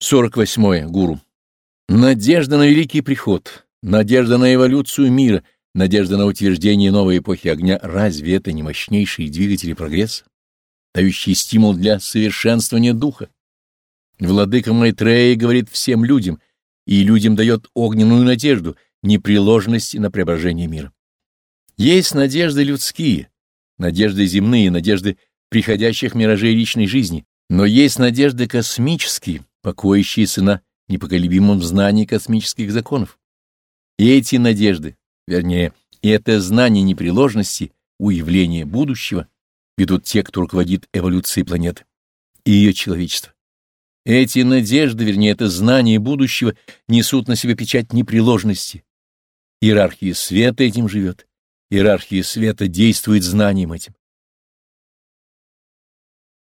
48. Гуру. Надежда на великий приход, надежда на эволюцию мира, надежда на утверждение новой эпохи огня — разве это не мощнейшие двигатели прогресса, дающие стимул для совершенствования духа? Владыка Майтрея говорит всем людям, и людям дает огненную надежду, непреложности на преображение мира. Есть надежды людские, надежды земные, надежды приходящих миражей личной жизни, но есть надежды космические, покоящиеся на непоколебимом знании космических законов. И эти надежды, вернее, это знание непреложности, уявления будущего, ведут те, кто руководит эволюцией планеты и ее человечества. Эти надежды, вернее, это знание будущего, несут на себе печать непреложности. Иерархия света этим живет. Иерархия света действует знанием этим.